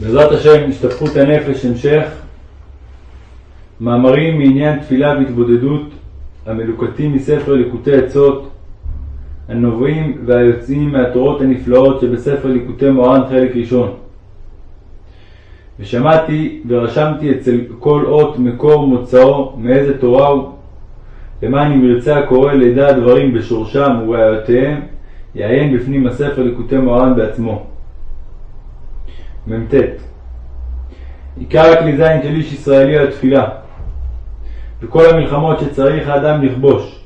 בעזרת השם, השתפכות הנפש, המשך, מאמרים מעניין תפילה והתבודדות המלוקטים מספר ליקוטי עצות, הנובעים והיוצאים מהתורות הנפלאות שבספר ליקוטי מורן חלק ראשון. ושמעתי ורשמתי אצל כל אות מקור מוצאו, מאיזה תורה הוא, למען אם ירצה הקורא לידע הדברים בשורשם וראיותיהם, יעיין בפנים הספר ליקוטי מורן בעצמו. מ"ט. עיקר הכלי זין של איש ישראלי על התפילה. וכל המלחמות שצריך האדם לכבוש.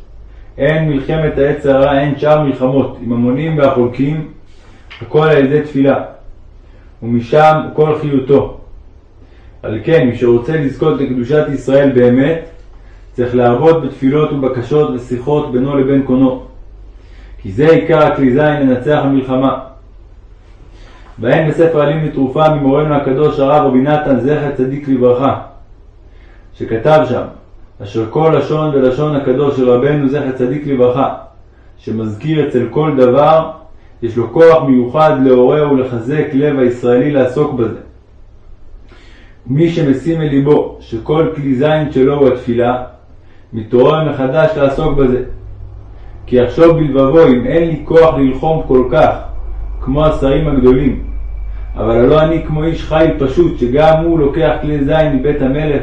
אין מלחמת העץ הרע, אין שאר מלחמות עם המונים והחולקים הכל על ידי תפילה. ומשם כל חיותו. על כן מי שרוצה לזכות לקדושת ישראל באמת צריך לעבוד בתפילות ובקשות ושיחות בינו לבין קונו. כי זה עיקר הכלי זין לנצח המלחמה בהן בספר עלים לתרופה ממורנו הקדוש הרב רבי נתן זכר צדיק לברכה, שכתב שם, אשר כל לשון ולשון הקדוש של רבנו זכר צדיק לברכה, שמזכיר אצל כל דבר, יש לו כוח מיוחד לעורר ולחזק לב הישראלי לעסוק בזה. מי שמשים אל ליבו שכל כלי זין שלו הוא התפילה, מתעורר מחדש לעסוק בזה. כי יחשוב בלבבו אם אין לי כוח ללחום כל כך כמו השרים הגדולים, אבל הלא אני כמו איש חיל פשוט, שגם הוא לוקח כלי זין מבית המלך,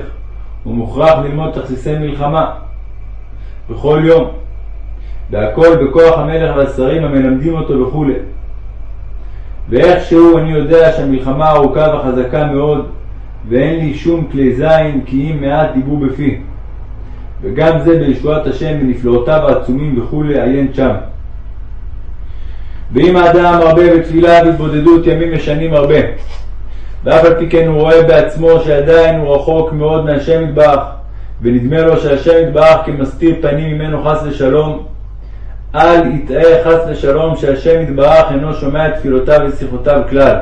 ומוכרח ללמוד תכסיסי מלחמה בכל יום, והכל בכוח המלך והשרים המלמדים אותו וכולי. ואיכשהו אני יודע שהמלחמה ארוכה וחזקה מאוד, ואין לי שום כלי זין כי אם מעט דיבור בפי. וגם זה בישועת השם ונפלאותיו העצומים וכולי עיין שם. ואם האדם מרבה בתפילה והתבודדות ימים ושנים הרבה, ואף על פי כן הוא רואה בעצמו שעדיין הוא רחוק מאוד מהשם יתברך, ונדמה לו שהשם יתברך כמסתיר פנים ממנו חס ושלום, אל יטעה חס ושלום שהשם יתברך אינו שומע את תפילותיו ושיחותיו כלל.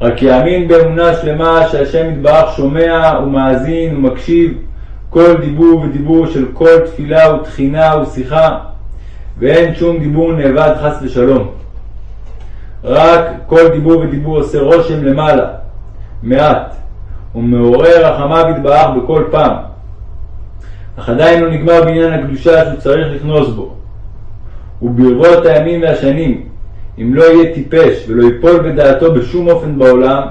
רק יאמין באמונה שלמה שהשם יתברך שומע ומאזין ומקשיב כל דיבור ודיבור של כל תפילה ותחינה ושיחה, ואין שום דיבור נאבד חס ושלום. רק כל דיבור ודיבור עושה רושם למעלה, מעט, ומעורר רחמיו יתברך בכל פעם. אך עדיין לא נגמר בעניין הקדושה שהוא צריך לכנוס בו. וברבות הימים והשנים, אם לא יהיה טיפש ולא ייפול בדעתו בשום אופן בעולם,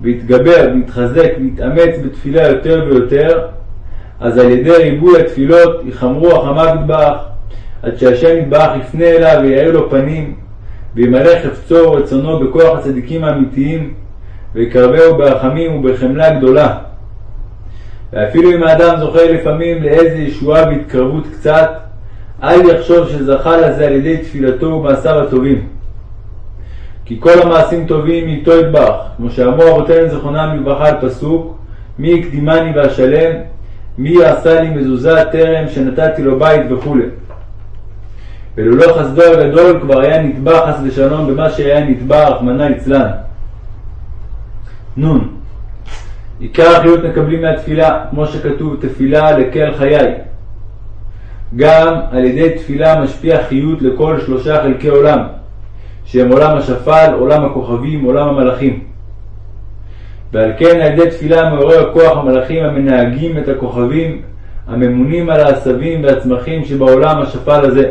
ויתגבר ויתחזק ויתאמץ בתפילה יותר ויותר, אז על ידי ריבוי התפילות יחמרו רחמיו יתברך, עד שהשם יתברך יפנה אליו ויאיר לו פנים, וימלא חפצו ורצונו בכוח הצדיקים האמיתיים, ויקרבהו ברחמים ובחמלה גדולה. ואפילו אם האדם זוכה לפעמים לאיזה ישועה והתקרבות קצת, אל יחשוב שזכה לזה על ידי תפילתו ומעשיו הטובים. כי כל המעשים טובים מאיתו יתברך, כמו שאמרו אבותינו זכרונם לברכה על פסוק, מי הקדימני ואשלם, מי עשה לי מזוזה טרם שנתתי לו בית וכולי. ולולא חסדו הגדול כבר היה נתבע חס ושלום במה שהיה נתבע רחמנא ליצלן. נ. עיקר החיות מקבלים מהתפילה, כמו שכתוב תפילה לקל חיי. גם על ידי תפילה משפיע חיות לכל שלושה חלקי עולם, שהם עולם השפל, עולם הכוכבים, עולם המלאכים. ועל כן על ידי תפילה מעורר כוח המלאכים המנהגים את הכוכבים, הממונים על העשבים והצמחים שבעולם השפל הזה.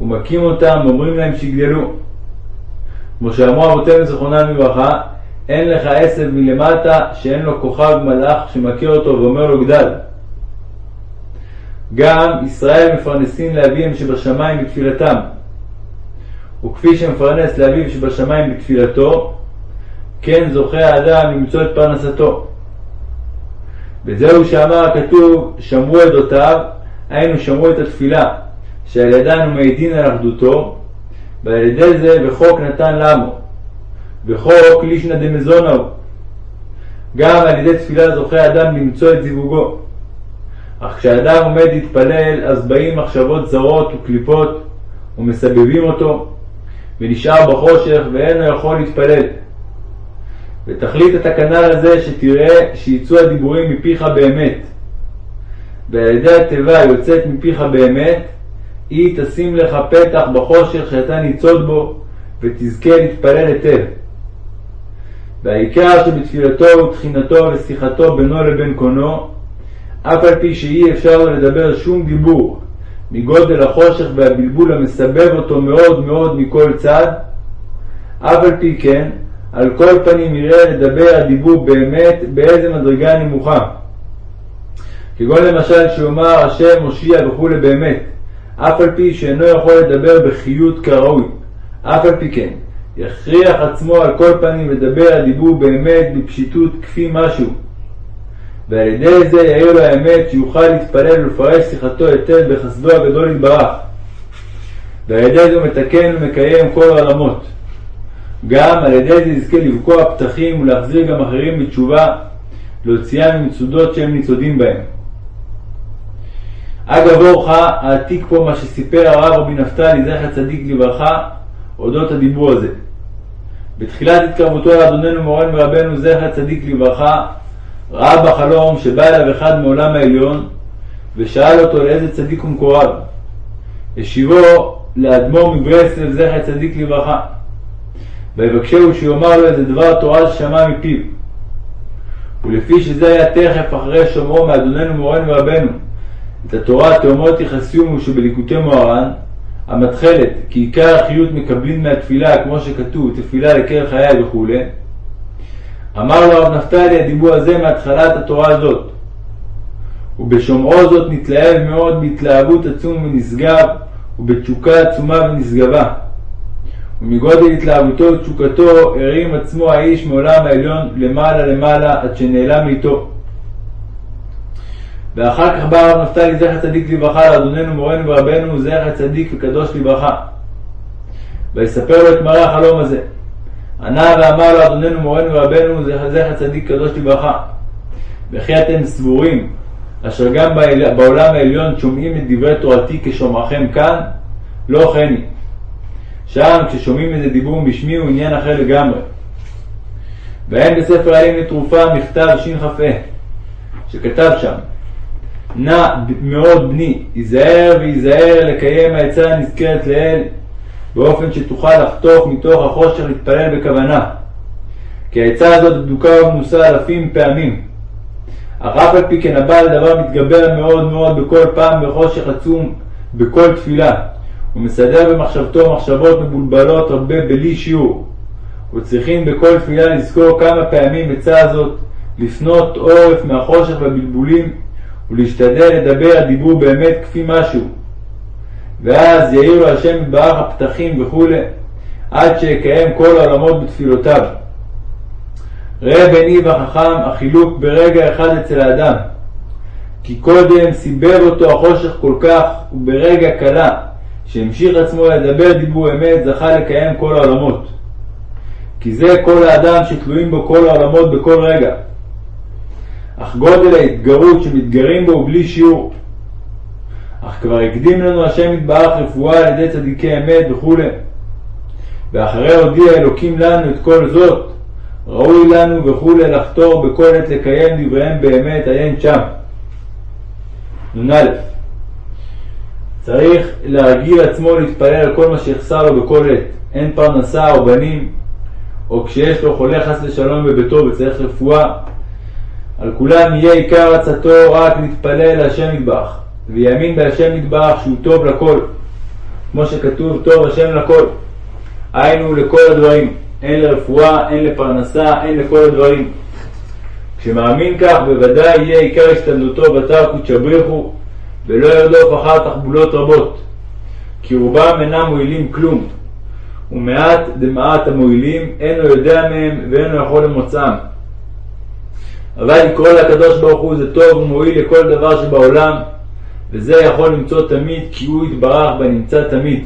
ומכים אותם ואומרים להם שיגדלו. כמו שאמרו אבותינו זכרונם לברכה, אין לך עשב מלמטה שאין לו כוכב מלאך שמכה אותו ואומר לו גדל. גם ישראל מפרנסים לאביהם שבשמיים בתפילתם. וכפי שמפרנס לאביו שבשמיים בתפילתו, כן זוכה האדם למצוא את פרנסתו. וזהו שאמר הכתוב, שמרו עדותיו, היינו שמרו את התפילה, שעל ידן הוא מעידין על אחדותו, ועל ידי זה וחוק נתן למו, וחוק לישנא דמזונה הוא. גם על ידי תפילה זוכה אדם למצוא את זיווגו. אך כשאדם עומד להתפלל, אז באים מחשבות זרות וקליפות, ומסבבים אותו, ונשאר בחושך, ואינו יכול להתפלל. ותכלית התקנה לזה שתראה שיצאו הדיבורים מפיך באמת. ועל ידי התיבה יוצאת מפיך באמת, היא תשים לך פתח בחושך שאתה ניצוד בו, ותזכה להתפלל היטב. והעיקר שבתפילתו ותחינתו ושיחתו בינו לבין קונו, אף על פי שאי אפשר לדבר שום דיבור מגודל החושך והבלבול המסבב אותו מאוד מאוד מכל צד, אף על פי כן, על כל פנים יראה לדבר הדיבור באמת באיזה מדרגה נמוכה. כגון למשל שיאמר השם מושיע וכולי באמת, אף על פי שאינו יכול לדבר בחיות כראוי, אף על פי כן, יכריח עצמו על כל פנים לדבר הדיבור באמת בפשיטות כפי משהו, ועל ידי זה יאיר לו האמת שיוכל להתפלל ולפרש שיחתו היטב בחסדו הגדול יתברך. ועל ידי זה הוא מתקן ומקיים כל העולמות. גם על ידי זה יזכה לבקוע פתחים ולהחזיר גם אחרים בתשובה, להוציאם ממצודות שהם ניצודים בהם. אגב אורחה, העתיק פה מה שסיפר הרב רבי נפתלי, זכר צדיק לברכה, אודות הדיבור הזה. בתחילת התקרבותו לאדוננו מורנו ורבנו זכר צדיק לברכה, ראה בחלום שבא אליו אחד מעולם העליון, ושאל אותו לאיזה צדיק הוא מקורב. השיבו לאדמו"ר מברסלב זכר צדיק לברכה. ויבקשהו שיאמר לו איזה דבר תורה ששמע מפיו. ולפי שזה היה תכף אחרי שומעו מאדוננו מורנו ורבנו, את התורה התאומות יחסיומו שבליקוטי מוהר"ן, המתחלת, כי עיקר החיות מקבלין מהתפילה, כמו שכתוב, תפילה לקר חיי וכו', אמר לו הרב נפתלי הדיבור הזה מהתחלת התורה הזאת. ובשומעו זאת נתלהב מאוד בהתלהבות עצום ונשגב, ובתשוקה עצומה ונשגבה. ומגודל התלהבותו ותשוקתו הרים עצמו האיש מעולם העליון למעלה למעלה עד שנעלם מאיתו. ואחר כך בא הרב נפתלי זכר צדיק לברכה לאדוננו מורנו ורבנו זכר צדיק וקדוש לברכה. ויספר לו את מראה החלום הזה. ענה ואמר לו אדוננו מורנו ורבנו זכר צדיק קדוש לברכה. וכי אתם סבורים אשר גם בעולם העליון שומעים את דברי תורתי כשומעכם כאן? לא כן היא. שם כששומעים איזה דיבור בשמי הוא עניין אחר לגמרי. ואין בספר העלים לתרופה מכתב שכ"ה שכתב שם נע מאוד בני, היזהר והיזהר לקיים העצה הנזכרת לאל, באופן שתוכל לחתוך מתוך החושך להתפלל בכוונה. כי העצה הזאת בדוקה ומנוסה אלפים פעמים. אך אף על פי כן הבעל דבר מתגבר מאוד מאוד בכל פעם בחושך עצום בכל תפילה, ומסדר במחשבתו מחשבות מבולבלות הרבה בלי שיעור. וצריכים בכל תפילה לזכור כמה פעמים עצה הזאת, לפנות עורף מהחושך והבלבולים ולהשתדל לדבר הדיבור באמת כפי משהו. ואז יאיר לו השם יתברך הפתחים וכולי, עד שיקיים כל העולמות בתפילותיו. ראה בני וחכם החילוק ברגע אחד אצל האדם. כי קודם סיבר אותו החושך כל כך, וברגע קלה, שהמשיך עצמו לדבר דיבור אמת, זכה לקיים כל העולמות. כי זה כל האדם שתלויים בו כל העולמות בכל רגע. אך גודל ההתגרות שמתגרים בו בלי שיעור. אך כבר הקדים לנו השם יתברך רפואה על ידי צדיקי אמת וכו'. ואחרי הודיע אלוקים לנו את כל זאת, ראוי לנו וכו' לחתור בכל עת לקיים דבריהם באמת, עיין שם. נ"א צריך להרגיל עצמו להתפלל על כל מה שיחסר לו בכל עת, אין פרנסה או בנים, או כשיש לו חולה חס ושלום בביתו וצריך רפואה, על כולם יהיה עיקר עצתו רק להתפלל להשם יתברך, ויאמין בהשם יתברך שהוא טוב לכל, כמו שכתוב טוב השם לכל, היינו לכל הדברים, הן לרפואה, הן לפרנסה, הן לכל הדברים. כשמאמין כך בוודאי יהיה עיקר השתדלותו בתר קודשא בריחו, ולא ירדוף אחר תחבולות רבות, כי רובם אינם מועילים כלום, ומעט דמעט המועילים אינו יודע מהם ואינו יכול למוצאם. אבל לקרוא לקדוש ברוך הוא זה טוב ומועיל לכל דבר שבעולם, וזה יכול למצוא תמיד כי הוא יתברך בנמצא תמיד.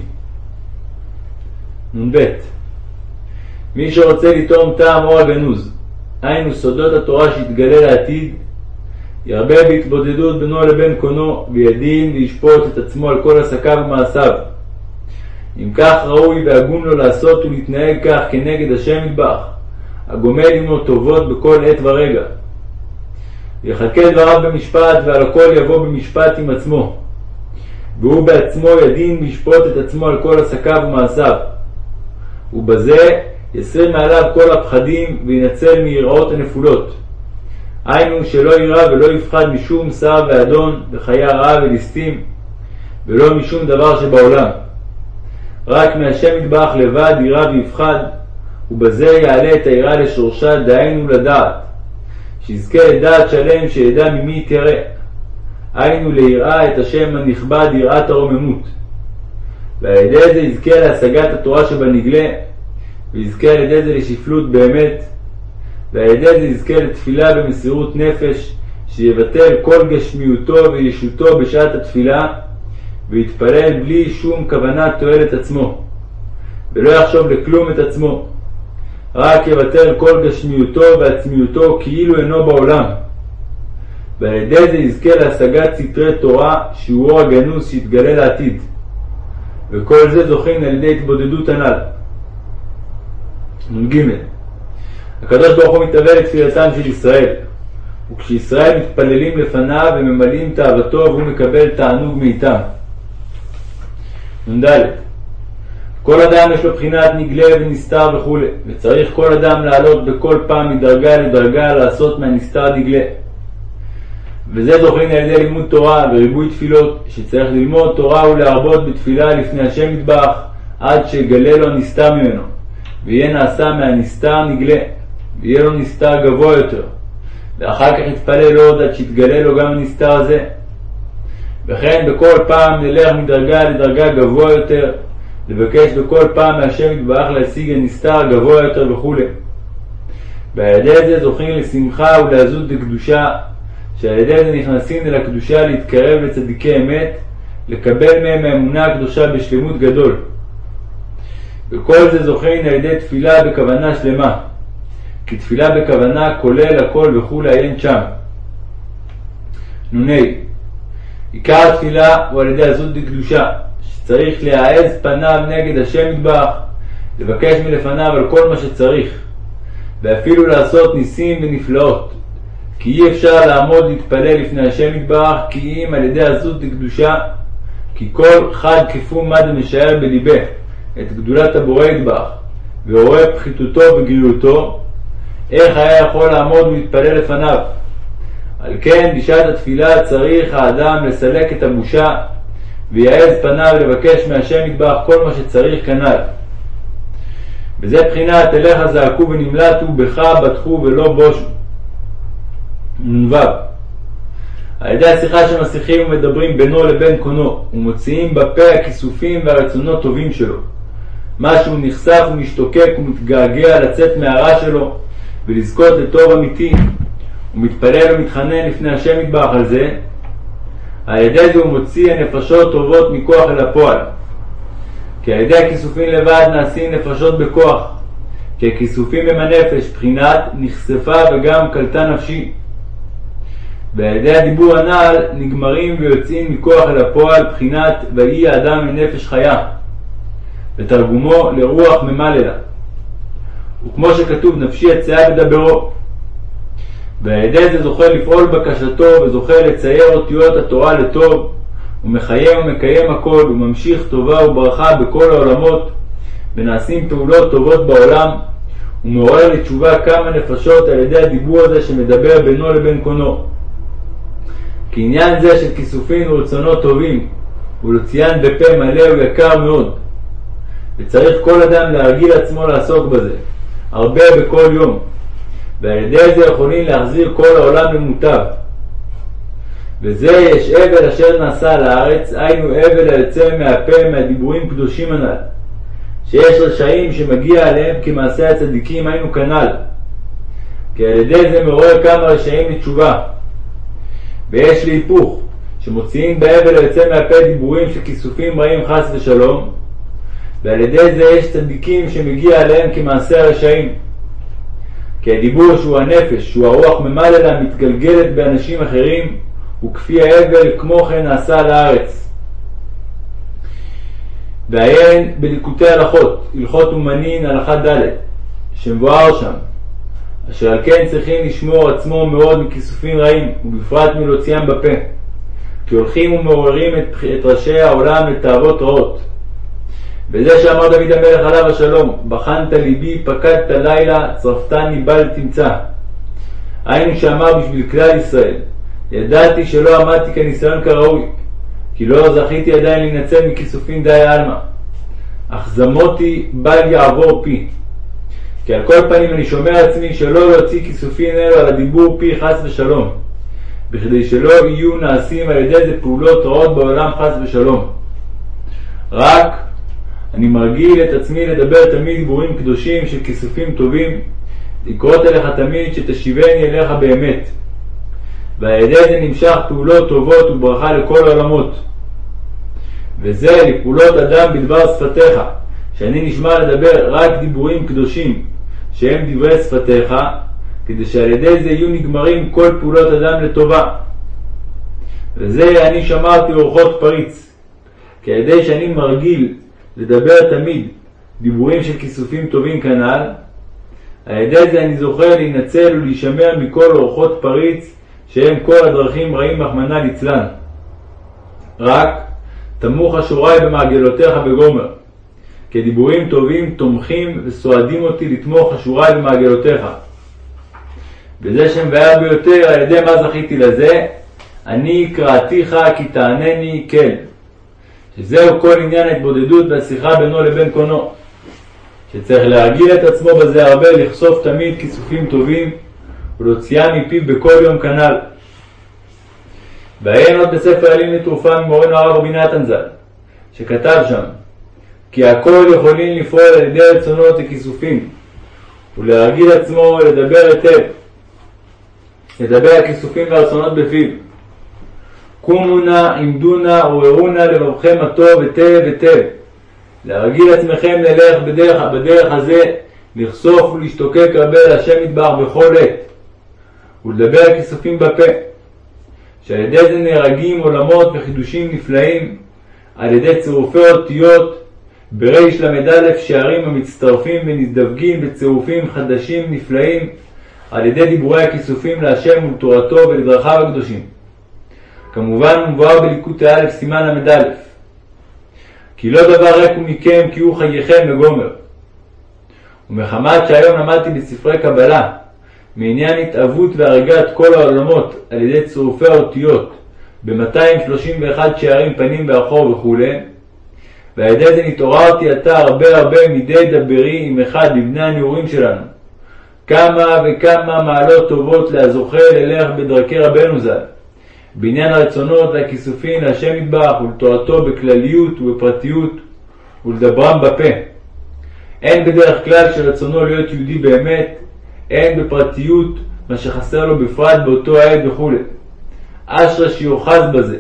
נ"ב מי שרוצה לטעום טעם אור הגנוז, היינו סודות התורה שיתגלה לעתיד, ירבה בהתבודדות בינו לבין קונו, וידין וישפוט את עצמו על כל עסקיו ומעשיו. אם כך ראוי והגון לו לעשות ולהתנהג כך כנגד השם יתברך, הגומל עמו טובות בכל עת ורגע. יחכה דבריו במשפט, ועל הכל יבוא במשפט עם עצמו. והוא בעצמו ידין וישפוט את עצמו על כל עסקיו ומעשיו. ובזה יסר מעליו כל הפחדים וינצל מיראות הנפולות. היינו שלא יירא ולא יפחד משום שר ואדון וחיה רעה וליסטים, ולא משום דבר שבעולם. רק מהשם יתברך לבד יירא ויפחד, ובזה יעלה את היראה לשורשה, דהיינו לדעת, שיזכה לדעת שלם שידע ממי יתיירא. היינו ליראה את השם הנכבד יראת הרוממות. ועל ידי זה יזכה להשגת התורה שבנגלה, ויזכה על ידי זה לשפלות באמת, ועל ידי זה יזכה לתפילה במסירות נפש, שיבטל כל גשמיותו וישותו בשעת התפילה, ויתפלל בלי שום כוונת תועלת עצמו, ולא יחשוב לכלום את עצמו, רק יבטל כל גשמיותו ועצמיותו כאילו אינו בעולם. ועל ידי זה יזכה להשגת סתרי תורה אור הגנוז שיתגלה לעתיד. וכל זה זוכים על ידי התבודדות הנ"ל. נ"ג הקדוש ברוך הוא מתהווה לתפילתם של ישראל, וכשישראל מתפללים לפניו וממלאים תאוותו והוא מקבל תענוג מאיתם. נ"ד כל אדם יש לו בחינת נגלה ונסתר וכו', וצריך כל אדם לעלות בכל פעם מדרגה לדרגה לעשות מהנסתר נגלה. וזה זוכרים על ידי לימוד תורה וריבוי תפילות, שצריך ללמוד תורה ולהרבות בתפילה לפני השם יתברך, עד שיגלה לו הנסתר ממנו, ויהיה נעשה מהנסתר נגלה, ויהיה לו נסתר גבוה יותר, ואחר כך יתפלל עוד עד שיתגלה לו גם הנסתר הזה. וכן בכל פעם נלך מדרגה לדרגה גבוה יותר, לבקש בכל פעם מהשם יתברך להשיג הנסתר הגבוה יותר וכו'. ועל ידי זה זוכים לשמחה ולעזות לקדושה, שעל ידי זה נכנסים אל הקדושה להתקרב לצדיקי אמת, לקבל מהם האמונה הקדושה בשלמות גדול. וכל זה זוכים על ידי תפילה בכוונה שלמה, כי תפילה בכוונה כולל הכל וכולי עיין שם. נ"ה עיקר התפילה הוא על ידי עזות דקדושה, שצריך להעז פניו נגד השם יתברך, לבקש מלפניו על כל מה שצריך, ואפילו לעשות ניסים ונפלאות. כי אי אפשר לעמוד להתפלל לפני השם יתברך, כי אם על ידי עזות דקדושה, כי כל חד כפו מה דמשער בליבה את גדולת הבורא יתברך, ורואה פחיתותו וגריעותו, איך היה יכול לעמוד ולהתפלל לפניו? על כן בשעת התפילה צריך האדם לסלק את הבושה ויעז פניו לבקש מהשם יתברך כל מה שצריך כנ"ל. וזה בחינת אליך זעקו ונמלטו בך בטחו ולא בושו. נ"ו על ידי השיחה שמשיחים ומדברים בינו לבין קונו ומוציאים בפה הכיסופים והרצונות טובים שלו. מה שהוא נחשף ומשתוקק ומתגעגע לצאת מהרע שלו ולזכות לטוב אמיתי ומתפלל ומתחנן לפני השם יתברך על זה, על ידי זה הוא מוציא הנפשות טובות מכוח אל הפועל. כי על ידי הכיסופים לבד נעשים נפשות בכוח, כי הכיסופים הם הנפש, בחינת נחשפה וגם קלטה נפשי. ועל ידי הדיבור הנ"ל נגמרים ויוצאים מכוח אל הפועל, בחינת ויהי האדם מנפש חיה, ותרגומו לרוח ממלא לה. וכמו שכתוב נפשי יצאה בדברו, ועל ידי זה זוכה לפעול בקשתו וזוכה לצייר אותיות התורה לטוב, ומחיה ומקיים הכל, וממשיך טובה וברכה בכל העולמות, ונעשים פעולות טובות בעולם, ומעורר לתשובה כמה נפשות על ידי הדיבור הזה שמדבר בינו לבין קונו. כי עניין זה של כיסופים ורצונות טובים, ולהוציאן בפה מלא הוא יקר מאוד, וצריך כל אדם להרגיל עצמו לעסוק בזה, הרבה בכל יום. ועל ידי זה יכולים להחזיר כל העולם למוטב. וזה יש אבל אשר נעשה לארץ, היינו אבל היוצא מהפה מהדיבורים קדושים הנ"ל. שיש רשעים שמגיע עליהם כמעשה הצדיקים, היינו כנ"ל. כי על ידי זה מעורר כמה רשעים לתשובה. ויש להיפוך, שמוציאים בהבל היוצא מהפה דיבורים של כיסופים רעים חס ושלום, ועל ידי זה יש צדיקים שמגיע עליהם כמעשה הרשעים. כי הדיבור שהוא הנפש, שהוא הרוח ממלא לה, מתגלגלת באנשים אחרים, וכפי האבל כמו כן נעשה על הארץ. ועיין בליקוטי הלכות, הלכות אומנין, הלכה ד', שמבואר שם, אשר על כן צריכים לשמור עצמו מאוד מכיסופים רעים, ובפרט מלהוציאם בפה, כי הולכים ומעוררים את, את ראשי העולם לתאוות רעות. וזה שאמר דוד המלך עליו השלום, בחנת ליבי, פקדת לילה, צרפתני בל תמצא. היינו שאמר בשביל כלל ישראל, ידעתי שלא עמדתי כניסיון כראוי, כי לא זכיתי עדיין להינצל מכיסופים די עלמא. אך זמותי בל יעבור פי. כי על כל פנים אני שומר עצמי שלא להוציא כיסופים אלו על הדיבור פי חס ושלום, בכדי שלא יהיו נעשים על ידי זה פעולות רעות בעולם חס ושלום. רק אני מרגיל את עצמי לדבר תמיד דיבורים קדושים של כיסופים טובים, לקרות אליך תמיד שתשיבני אליך באמת. ועל ידי זה נמשך פעולות טובות וברכה לכל העולמות. וזה לפעולות אדם בדבר שפתיך, שאני נשמע לדבר רק דיבורים קדושים, שהם דברי שפתיך, כדי שעל ידי זה יהיו נגמרים כל פעולות אדם לטובה. וזה אני שמרתי אורחות פריץ, כי על ידי שאני מרגיל לדבר תמיד דיבורים של כיסופים טובים כנ"ל, על ידי זה אני זוכר להינצל ולהישמר מכל אורחות פריץ, שהם כל הדרכים רעים רחמנא ליצלן. רק תמוך אשורי במעגלותיך בגומר, כי דיבורים טובים תומכים וסועדים אותי לתמוך אשורי במעגלותיך. וזה שמבאר ביותר על ידי מה זכיתי לזה, אני קראתיך כי תענני כל. שזהו כל עניין ההתבודדות והשיחה בינו לבין קונו. שצריך להרגיל את עצמו בזה הרבה, לחשוף תמיד כיסופים טובים ולהוציאה מפיו בכל יום כנ"ל. ועיין עוד בספר אלים לתרופה ממורנו הרב רבי נתן ז"ל, שכתב שם כי הכל יכולים לפעול על ידי רצונות וכיסופים, ולהרגיל עצמו לדבר היטב, לדבר הכיסופים והרצונות בפיו. קומו נא, עמדו נא, עוררו נא לבבכם הטוב היטב היטב. להרגיל עצמכם ללך בדרך, בדרך הזה, לחשוף ולהשתוקק הרבה להשם יתברך בכל עת, ולדבר כיסופים בפה. שעל ידי זה נהרגים עולמות וחידושים נפלאים, על ידי צירופי אותיות בריש ל"א שערים המצטרפים ונזדווגים בצירופים חדשים נפלאים, על ידי דיבורי הכיסופים להשם ולתורתו ולדרכיו הקדושים. כמובן מבואר בליקוטי א' סימן ל"א כי לא דבר ריק הוא מכם כי הוא חייכם לגומר. ומחמת שהיום למדתי בספרי קבלה מעניין התאבות והריגת כל העולמות על ידי צירופי האותיות ב-231 שערים פנים ואחור וכו', ועל ידי זה נתעוררתי עתה הרבה הרבה מדי דברי עם אחד לבני הנעורים שלנו. כמה וכמה מעלות טובות להזוכה ללך בדרכי רבנו ז"ל. בעניין הרצונות והכיסופים להשם יתברך ולתורתו בכלליות ובפרטיות ולדברם בפה. אין בדרך כלל שרצונו להיות יהודי באמת, אין בפרטיות מה שחסר לו בפרט באותו העת וכו'. אשרי שיוחז בזה,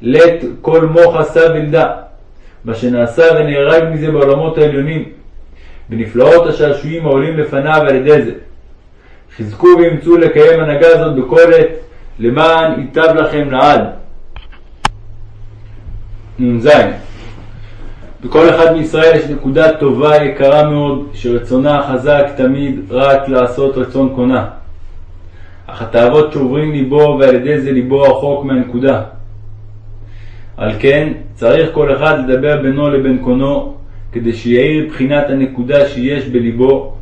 לית כל מוח עשה ולדה, מה שנעשה ונהרג מזה בעולמות העליונים, ונפלאות השעשועים העולים לפניו על ידי זה. חזקו ואמצו לקיים הנהגה זאת בכל עת, למען ייטב לכם לעד. נ"ז בכל אחד מישראל יש נקודה טובה יקרה מאוד, שרצונה חזק תמיד רק לעשות רצון קונה. אך התאוות שוברים ליבו ועל ידי זה ליבו רחוק מהנקודה. על כן צריך כל אחד לדבר בינו לבין קונו, כדי שיאיר בחינת הנקודה שיש בליבו,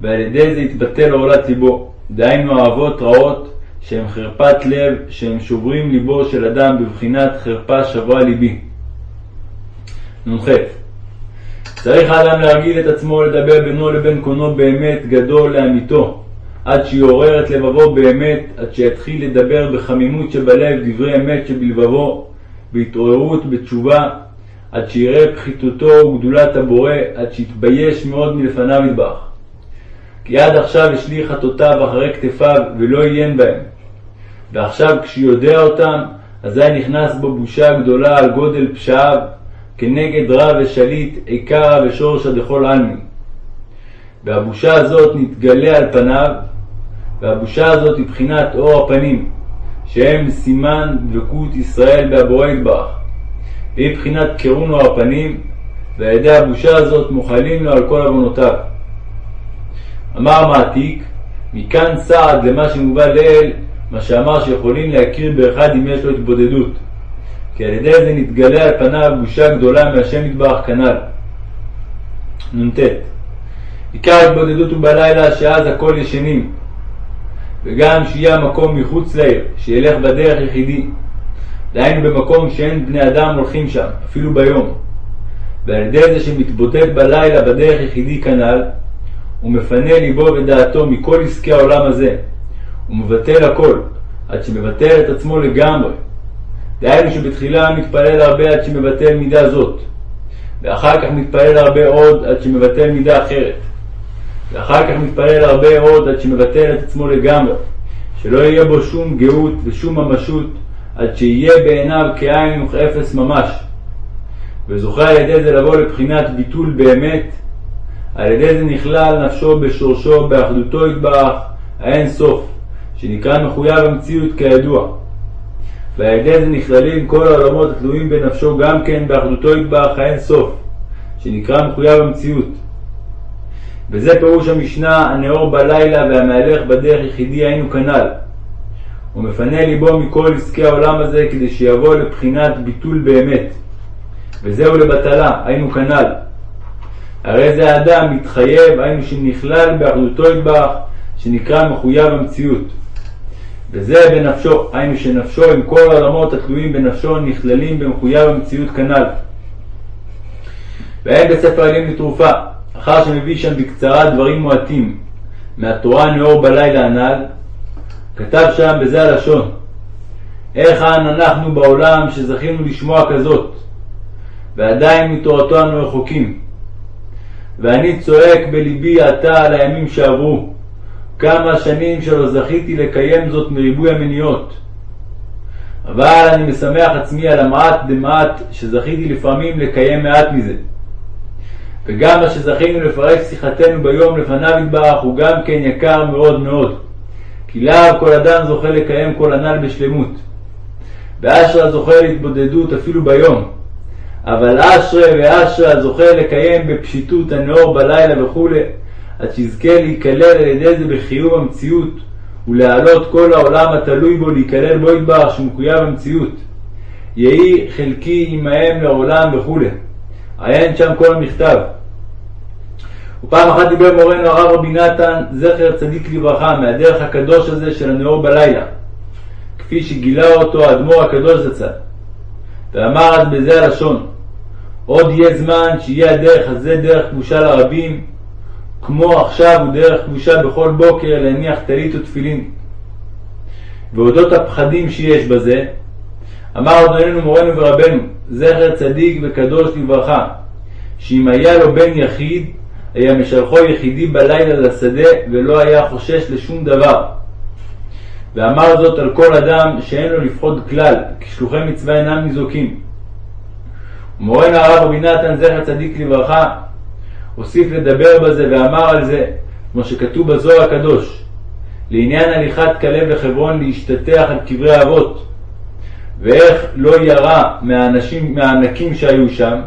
ועל ידי זה יתבטל עורלת ליבו. דהיינו אהבות רעות שהם חרפת לב, שהם שוברים ליבו של אדם בבחינת חרפה שברה ליבי. נ"ח צריך האדם להרגיל את עצמו לדבר בינו לבין קונו באמת גדול לאמיתו, עד שיעורר את לבבו באמת, עד שיתחיל לדבר בחמימות שבלב דברי אמת שבלבבו, בהתעוררות בתשובה, עד שיראה פחיתותו וגדולת הבורא, עד שיתבייש מאוד מלפניו ידבח. כי עד עכשיו השליך חטאותיו אחרי כתפיו ולא עיין בהם. ועכשיו כשיודע אותם, אזי נכנס בו בושה גדולה על גודל פשעיו, כנגד רב ושליט, עיקרא ושורשא דכל עלמין. והבושה הזאת נתגלה על פניו, והבושה הזאת היא בחינת אור הפנים, שהם סימן דבקות ישראל בהבורא יתברך. והיא בחינת קירון אור הפנים, ועל ידי הבושה הזאת מוחלים לו על כל עוונותיו. אמר מעתיק, מכאן סעד למה שמובא לעיל, מה שאמר שיכולים להכיר באחד אם יש לו התבודדות. כי על ידי זה נתגלה על פניו בושה גדולה מהשם יתברך כנ"ל. נ"ט. עיקר ההתבודדות הוא בלילה שאז הכל ישנים. וגם שיהיה המקום מחוץ לעיר, שילך בדרך יחידי. דהיינו במקום שאין בני אדם הולכים שם, אפילו ביום. ועל ידי זה שמתבודד בלילה בדרך יחידי כנ"ל הוא מפנה ליבו ודעתו מכל עסקי העולם הזה ומבטל הכל עד שמבטל את עצמו לגמרי. דהיינו שבתחילה מתפלל הרבה עד שמבטל מידה זאת ואחר כך מתפלל הרבה עוד עד שמבטל מידה אחרת. ואחר כך מתפלל הרבה עוד עד שמבטל את עצמו לגמרי. שלא יהיה בו שום גאות ושום ממשות עד שיהיה בעיניו כאין וכאפס ממש. וזוכה על ידי זה לבוא לבחינת ביטול באמת על ידי זה נכלל נפשו בשורשו באחדותו יתברך האין סוף שנקרא מחויב המציאות כידוע. ידי זה נכללים כל העולמות התלויים בנפשו גם כן באחדותו יתברך האין סוף שנקרא מחויב המציאות. וזה פירוש המשנה הנאור בלילה והמהלך בדרך יחידי היינו כנ"ל ומפנה ליבו מכל עסקי העולם הזה כדי שיבוא לבחינת ביטול באמת. וזהו לבטלה היינו כנ"ל. הרי זה האדם מתחייב היינו שנכלל באחדותו יתברך שנקרא מחויב המציאות וזה בנפשו היינו שנפשו עם כל העולמות התלויים בנפשו נכללים במחויב המציאות כנ"ל. ואין בספר אלים לתרופה אחר שמביא שם בקצרה דברים מועטים. מהתורה הנאור בלילה הנ"ל, כתב שם בזה הלשון: היכן אנחנו בעולם שזכינו לשמוע כזאת, ועדיין מתורתו אנו רחוקים. ואני צועק בלבי עתה על הימים שעברו, כמה שנים שלא זכיתי לקיים זאת מריבוי המניות. אבל אני משמח עצמי על המעט דמעט שזכיתי לפעמים לקיים מעט מזה. וגם מה שזכינו לפרש שיחתנו ביום לפניו יתברך הוא גם כן יקר מאוד מאוד. כי לאו כל אדם זוכה לקיים כל הנ"ל בשלמות. ואשרי הזוכה להתבודדות אפילו ביום. אבל אשרי ואשרי הזוכה לקיים בפשיטות הנאור בלילה וכולי, עד שיזכה להיכלל על ידי זה בחיוב המציאות, ולהעלות כל העולם התלוי בו להיכלל בו יתברך שמחויב המציאות. יהי חלקי עמהם לעולם וכולי. עיין שם כל המכתב. ופעם אחת דיבר מורנו הרב רבי נתן, זכר צדיק לברכה, מהדרך הקדוש הזה של הנאור בלילה, כפי שגילה אותו האדמו"ר הקדוש זצ"ל. ואמר אז בזה הלשון, עוד יהיה זמן שיהיה הדרך הזה דרך קדושה לרבים, כמו עכשיו הוא דרך קדושה בכל בוקר להניח טלית ותפילין. ואודות הפחדים שיש בזה, אמר אדוננו מורנו ורבנו, זכר צדיק וקדוש לברכה, שאם היה לו בן יחיד, היה משלחו יחידי בלילה לשדה, ולא היה חושש לשום דבר. ואמר זאת על כל אדם שאין לו לפחוד כלל, כי שלוחי מצווה אינם ניזוקים. ומורנו הרב רבי נתן זכר צדיק לברכה, הוסיף לדבר בזה ואמר על זה, כמו שכתוב בזוהר הקדוש, לעניין הליכת כלב לחברון להשתטח על קברי אבות, ואיך לא ירא מהאנשים, מהענקים שהיו שם,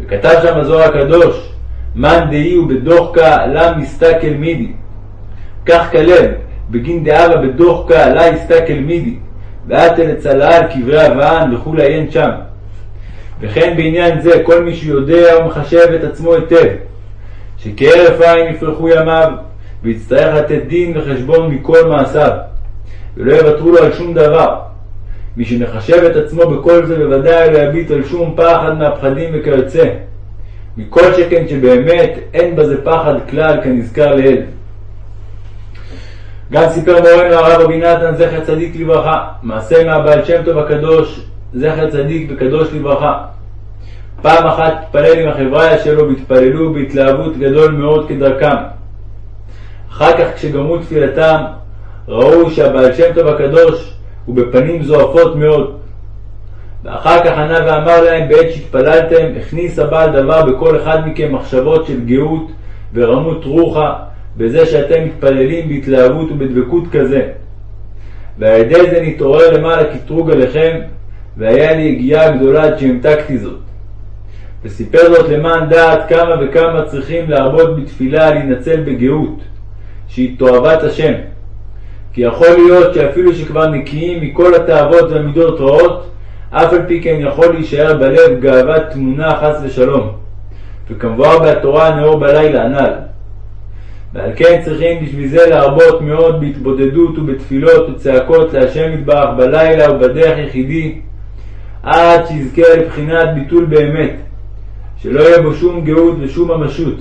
וכתב שם בזוהר הקדוש, מאן דהי ובדוחקה לה מסתכל מידי. כך כלב, בגין דאבה בדוחקה לה יסתכל מידי, ואתל אצלה על קברי אברהם וכולי עיין שם. וכן בעניין זה כל מי שיודע ומחשב את עצמו היטב, שכהרף עין יפרחו ימיו, ויצטרך לתת דין וחשבון מכל מעשיו, ולא יוותרו לו על שום דבר. מי שמחשב את עצמו בכל זה בוודאי לא יביט על שום פחד מהפחדים וכיוצא. מכל שכן שבאמת אין בזה פחד כלל כנזכר לעיל. גם סיפר מורנו הרב רבי נתן זכר צדיק לברכה, מעשה מהבעל שם טוב הקדוש, זכר צדיק וקדוש לברכה. פעם אחת התפלל עם החבריה שלו והתפללו בהתלהבות גדול מאוד כדרכם. אחר כך כשגמרו תפילתם, ראו שהבעל שם טוב הקדוש הוא בפנים זועפות מאוד. ואחר כך ענה ואמר להם בעת שהתפללתם, הכניס הבעל דבר בכל אחד מכם מחשבות של גאות ורמות רוחה, בזה שאתם מתפללים בהתלהבות ובדבקות כזה. ועל ידי זה נתעורר למעלה קטרוג עליכם, והיה לי יגיעה גדולה עד שהמתקתי זאת. וסיפר זאת למען דעת כמה וכמה צריכים להרבות בתפילה להינצל בגאות, שהיא תועבת השם. כי יכול להיות שאפילו שכבר נקיים מכל התאוות והמידות רעות, אף על פי כן יכול להישאר בלב גאווה תמונה חס ושלום. וכמבואר בהתורה נאור בלילה הנ"ל. ועל כן צריכים בשביל זה להרבות מאוד בהתבודדות ובתפילות וצעקות להשם יתברך בלילה ובדרך יחידי, עד שיזכה לבחינת ביטול באמת, שלא יהיה בו שום גאות ושום ממשות,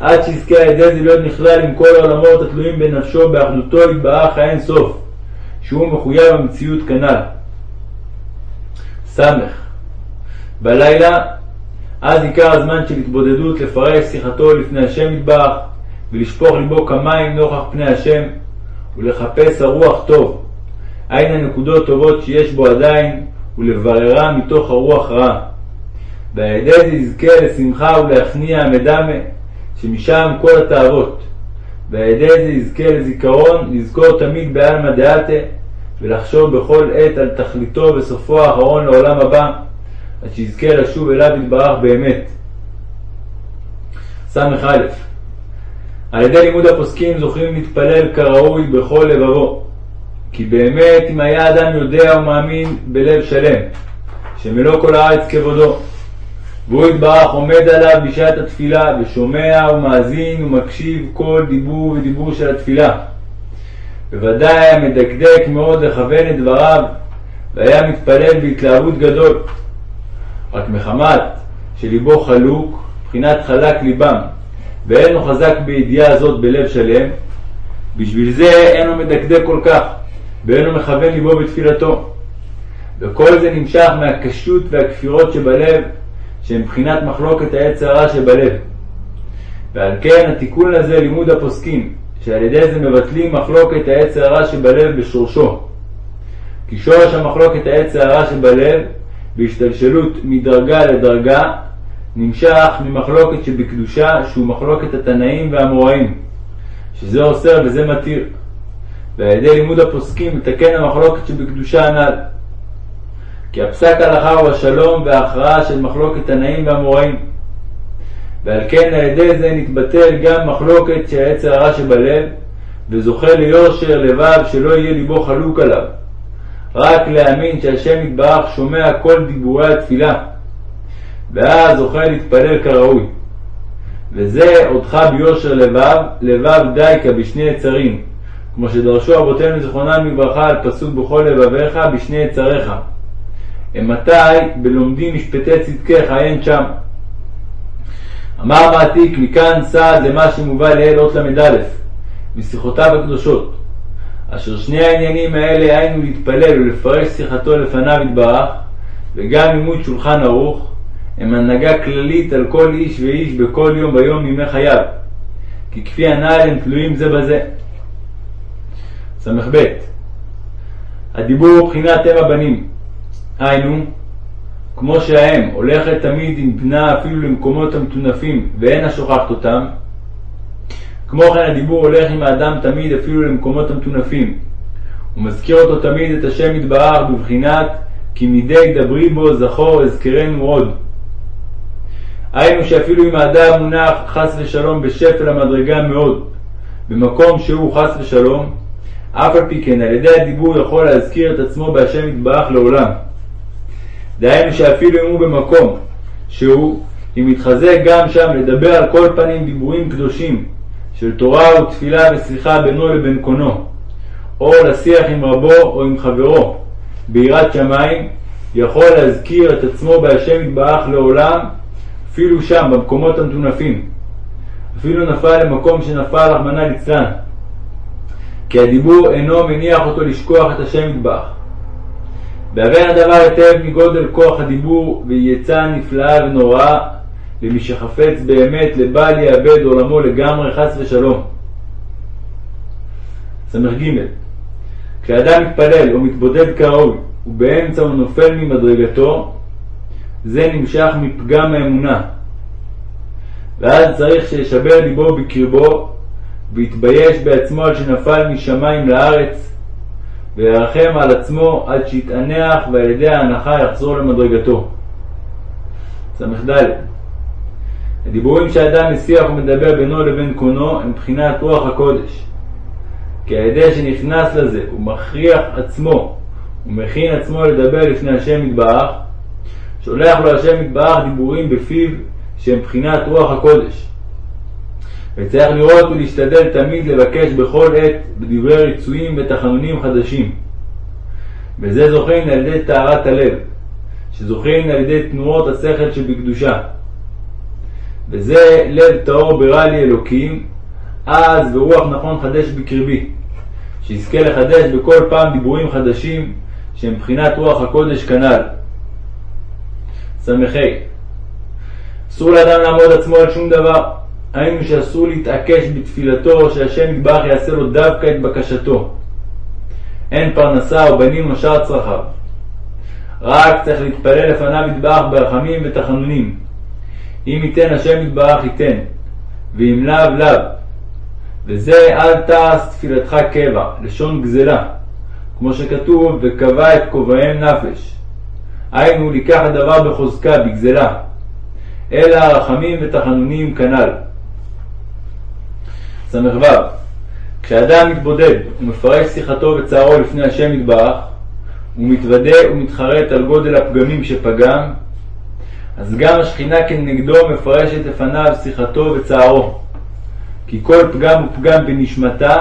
עד שיזכה על ידי זה להיות נכלל עם כל העולמות התלויים בנפשו באחדותו יתברך האין סוף, שהוא מחויב המציאות כנ"ל. ס. בלילה, אז עיקר הזמן של התבודדות לפרש שיחתו לפני השם יתברך, ולשפוך ליבו כמים נוכח פני השם, ולחפש הרוח טוב, עין הנקודות טובות שיש בו עדיין, ולבררה מתוך הרוח רע. ועל ידי זה יזכה לשמחה ולהכניע מדמה, שמשם כל התאוות. ידי זה יזכה לזיכרון, לזכור תמיד בעלמא דעתה, ולחשוב בכל עת על תכליתו וסופו האחרון לעולם הבא, עד שיזכה לשוב אליו יתברך באמת. ס"א על ידי לימוד הפוסקים זוכים להתפלל כראוי בכל לבבו. כי באמת אם היה אדם יודע ומאמין בלב שלם, שמלוא כל הארץ כבודו, והוא יתברך עומד עליו בשעת התפילה, ושומע ומאזין ומקשיב כל דיבור ודיבור של התפילה. בוודאי היה מדקדק מאוד לכוון את דבריו, והיה מתפלל בהתלהבות גדול. רק מחמת שליבו חלוק, מבחינת חלק ליבם, ואין לו חזק בידיעה הזאת בלב שלם, בשביל זה אין לו מדקדק כל כך, ואין לו מכוון ליבו בתפילתו. וכל זה נמשך מהקשות והכפירות שבלב, שהם מבחינת מחלוקת העץ הרע שבלב. ועל כן התיקון לזה לימוד הפוסקים, שעל ידי זה מבטלים מחלוקת העץ הרע שבלב בשורשו. כי שורש המחלוקת העץ הרע שבלב, בהשתלשלות מדרגה לדרגה, נמשך ממחלוקת שבקדושה, שהוא מחלוקת התנאים והאמוראים, שזה אוסר וזה מתיר. ועל ידי לימוד הפוסקים מתקן המחלוקת שבקדושה הנ"ל. כי הפסק הלכה הוא השלום וההכרעה של מחלוקת תנאים והאמוראים. ועל כן על ידי זה נתבטל גם מחלוקת של העץ הרע שבלב, וזוכה ליושר לבב שלא יהיה ליבו חלוק עליו. רק להאמין שהשם יתברך שומע כל דיבורי התפילה, ואז זוכה להתפלל כראוי. וזה עודך ביושר לבב, לבב דייקה בשני יצרים, כמו שדרשו אבותינו זיכרונם לברכה על פסוק בכל לבביך בשני יצריך. מתי בלומדים משפטי צדקך אין שם. אמר מעתיק מכאן סעד למה שמובא לאל אות ל"א משיחותיו הקדושות אשר שני העניינים האלה היינו להתפלל ולפרש שיחתו לפניו יתברך וגם לימוד שולחן ערוך הם הנהגה כללית על כל איש ואיש בכל יום ויום מימי חייו כי כפי הנ"ל הם תלויים זה בזה. ס"ב. הדיבור הוא בחינת אם הבנים היינו כמו שהאם הולכת תמיד עם בנה אפילו למקומות המטונפים ואינה שוכחת אותם, כמו כן הדיבור הולך עם האדם תמיד אפילו למקומות המטונפים, ומזכיר אותו תמיד את השם יתברך בבחינת כי מדי דברי בו זכור אזכרנו עוד. היינו שאפילו אם האדם מונח חס ושלום בשפל המדרגה מאוד, במקום שהוא חס ושלום, אף על פי כן על ידי הדיבור יכול להזכיר את עצמו בהשם יתברך לעולם. דהיינו שאפילו אם הוא במקום שהוא, אם יתחזק גם שם לדבר על כל פנים דיבורים קדושים של תורה ותפילה וסליחה בינו לבין קונו, או לשיח עם רבו או עם חברו ביראת שמיים, יכול להזכיר את עצמו בהשם יתברך לעולם, אפילו שם, במקומות המטונפים. אפילו נפל למקום שנפל רחמנא ליצלן. כי הדיבור אינו מניח אותו לשכוח את השם יתברך. בהבן הדבר היטב מגודל כוח הדיבור עצה נפלאה ונוראה למי שחפץ באמת לבל יאבד עולמו לגמרי חס ושלום. ס"ג כשאדם מתפלל או מתבודד כראוי ובאמצע הוא נופל ממדרגתו, זה נמשך מפגם האמונה. ואז צריך שישבר ליבו בקרבו ויתבייש בעצמו על שנפל משמיים לארץ וירחם על עצמו עד שיתענח ועל ידי ההנחה יחזור למדרגתו. ס"ד הדיבורים שאדם משיח ומדבר בינו לבין קונו הם בחינת רוח הקודש. כי על ידי שנכנס לזה ומכריח עצמו ומכין עצמו לדבר לפני השם יתברך, שולח לו השם יתברך דיבורים בפיו שהם בחינת רוח הקודש. וצריך לראות ולהשתדל תמיד לבקש בכל עת בדברי ריצויים ותחנונים חדשים. וזה זוכין על ידי טהרת הלב, שזוכין על ידי תנועות השכל שבקדושה. וזה לב טהור ברע לי אלוקים, אז ורוח נכון חדש בקרבי, שיזכה לחדש בכל פעם דיבורים חדשים שהם בחינת רוח הקודש כנ"ל. ס"ה אסור לאדם לעמוד עצמו על שום דבר, היינו שאסור להתעקש בתפילתו שהשם יתברך יעשה לו דווקא את בקשתו. אין פרנסה או בנים או שאר צרכיו. רק צריך להתפלל לפניו יתברך ברחמים ותחנונים. אם ייתן השם יתברך ייתן, ואם לאו לאו. וזה אל תעש תפילתך קבע, לשון גזלה, כמו שכתוב, וקבע את כובעיהם נפש. היינו, לקח הדבר בחוזקה, בגזלה. אלא הרחמים ותחנונים כנ"ל. ס"ו כשאדם מתבודד ומפרש שיחתו וצערו לפני השם יתברך, הוא מתוודה ומתחרט על גודל הפגמים שפגם, אז גם השכינה כנגדו מפרשת לפניו שיחתו וצערו. כי כל פגם ופגם בנשמתה,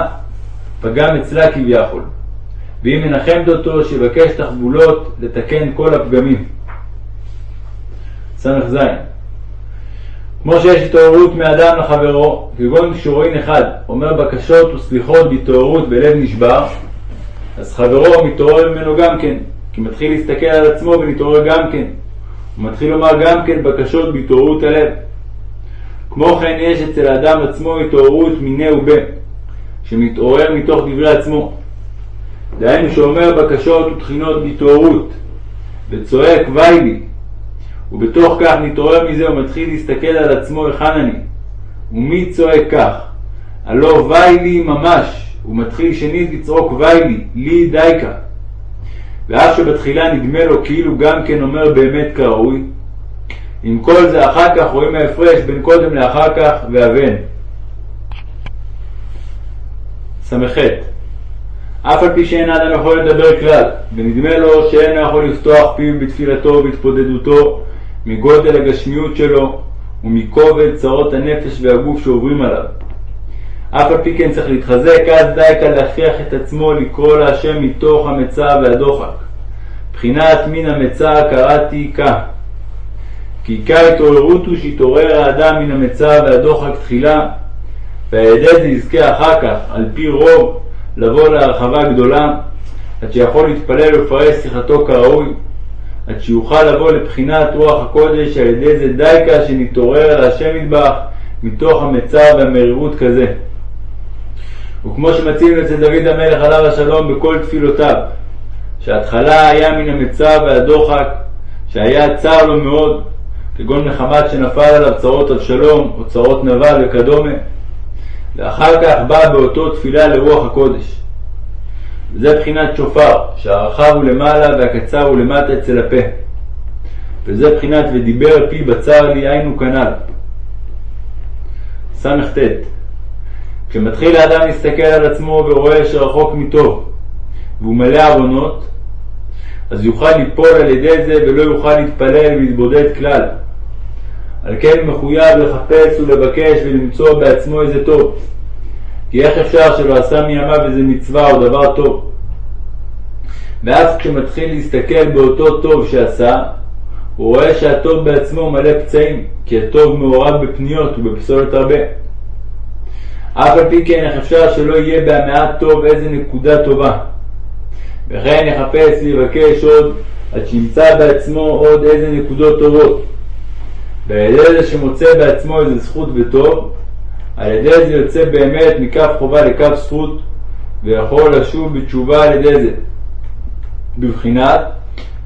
פגם אצלה כביכול. והיא מנחמת אותו שיבקש תחבולות לתקן כל הפגמים. ס"ז כמו שיש התעוררות מאדם לחברו, כגון כשרואין אחד אומר בקשות וסליחות בהתעוררות בלב נשבר, אז חברו מתעורר ממנו גם כן, כי מתחיל להסתכל על עצמו ולהתעורר גם כן. הוא מתחיל לומר גם כן בקשות בהתעוררות הלב. כמו כן יש אצל האדם עצמו התעוררות מיני ובה, שמתעורר מתוך דברי עצמו. דהיינו שאומר בקשות ותחינות בהתעוררות, וצועק ויילי, ובתוך כך נתעורר מזה ומתחיל להסתכל על עצמו היכן אני. ומי צועק כך? הלא וי לי ממש, ומתחיל שנית לצעוק וי לי, לי דייקה. ואף שבתחילה נדמה לו כאילו גם כן אומר באמת כראוי, עם כל זה אחר כך רואים ההפרש בין קודם לאחר כך והבן. ס"ח אף על פי שאין האדם יכול לדבר כלל, ונדמה לו שאין יכול לפתוח פיו בתפילתו ובהתפודדותו, מגודל הגשמיות שלו ומכובד צרות הנפש והגוף שעוברים עליו. אף על פי כן צריך להתחזק, אז די כאן להכריח את עצמו לקרוא להשם מתוך המצה והדוחק. בחינת מן המצה קראתי כה. כי עיקר התעוררות הוא שהתעורר האדם מן המצה והדוחק תחילה, ועל ידי זה יזכה אחר כך, על פי רוב, לבוא להרחבה גדולה, עד שיכול להתפלל ולפרש שיחתו כראוי, עד שיוכל לבוא לבחינת רוח הקודש על ידי זה דייקה שנתעורר על השם ידבח מתוך המצר והמרירות כזה. וכמו שמציעים אצל דוד המלך עליו השלום בכל תפילותיו, שההתחלה היה מן המצר והדוחק, שהיה צר לו מאוד, כגון מחמת שנפל עליו צרות אבשלום או צרות נבל וכדומה, ואחר כך בא באותו תפילה לרוח הקודש. וזה בחינת שופר, שהרחב הוא למעלה והקצר הוא למטה אצל הפה. וזה בחינת ודיבר פי בצר לי היינו כנ"ל. ס"ט כשמתחיל האדם להסתכל על עצמו ורואה שרחוק מטוב והוא מלא עוונות, אז יוכל ליפול על ידי זה ולא יוכל להתפלל ולהתבודד כלל. על כן מחויב לחפש ולבקש ולמצוא בעצמו איזה טוב. כי איך אפשר שלא עשה מימיו איזה מצווה או דבר טוב? ואז כשמתחיל להסתכל באותו טוב שעשה, הוא רואה שהטוב בעצמו מלא פצעים, כי הטוב מעורב בפניות ובפסולת הרבה. אף על פי כן איך אפשר שלא יהיה בהמעט טוב איזה נקודה טובה. וכן יחפש ויבקש עוד עד שימצא בעצמו עוד איזה נקודות טובות. ועל ידי זה שמוצא בעצמו איזה זכות וטוב, על ידי זה יוצא באמת מכף חובה לכף זכות, ויכול לשוב בתשובה על ידי זה. בבחינת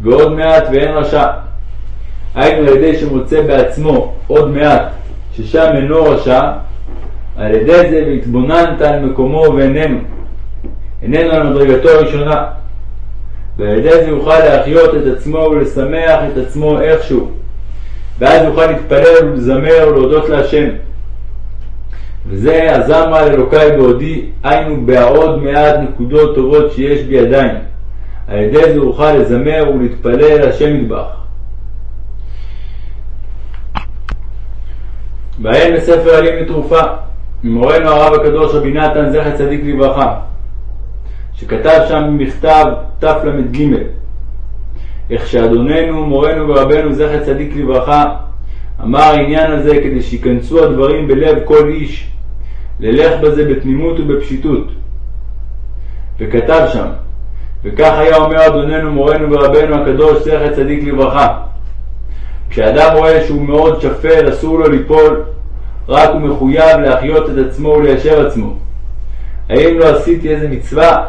ועוד מעט ואין רשע. היינו על ידי שמוצא בעצמו עוד מעט ששם אינו רשע, על ידי זה והתבוננת על מקומו ואיננו, איננו על מדרגתו הראשונה. ועל ידי זה יוכל להחיות את עצמו ולשמח את עצמו איכשהו, ואז יוכל להתפלל ולזמר ולהודות להשם. וזה הזמרה על אלוקיי בעודי, היינו בעוד מעט נקודות טובות שיש בי עדיין. על ידי זה אוכל לזמר ולהתפלל השם ידבח. בעיין בספר עלים לתרופה, ממורנו הרב הקדוש רבי נתן זכר צדיק לברכה, שכתב שם במכתב תל"ג איך שאדוננו, מורנו ורבנו זכר צדיק לברכה, אמר העניין הזה כדי שייכנסו הדברים בלב כל איש, ללך בזה בתמימות ובפשיטות. וכתב שם, וכך היה אומר אדוננו, מורנו ורבנו הקדוש, זכר צדיק לברכה. כשאדם רואה שהוא מאוד שפל, אסור לו ליפול, רק הוא מחויב להחיות את עצמו וליישר עצמו. האם לא עשיתי איזה מצווה?